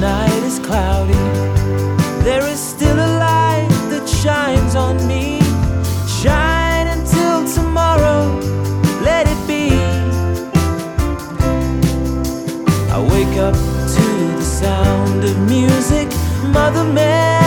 night is cloudy, there is still a light that shines on me. Shine until tomorrow, let it be. I wake up to the sound of music, Mother Mary.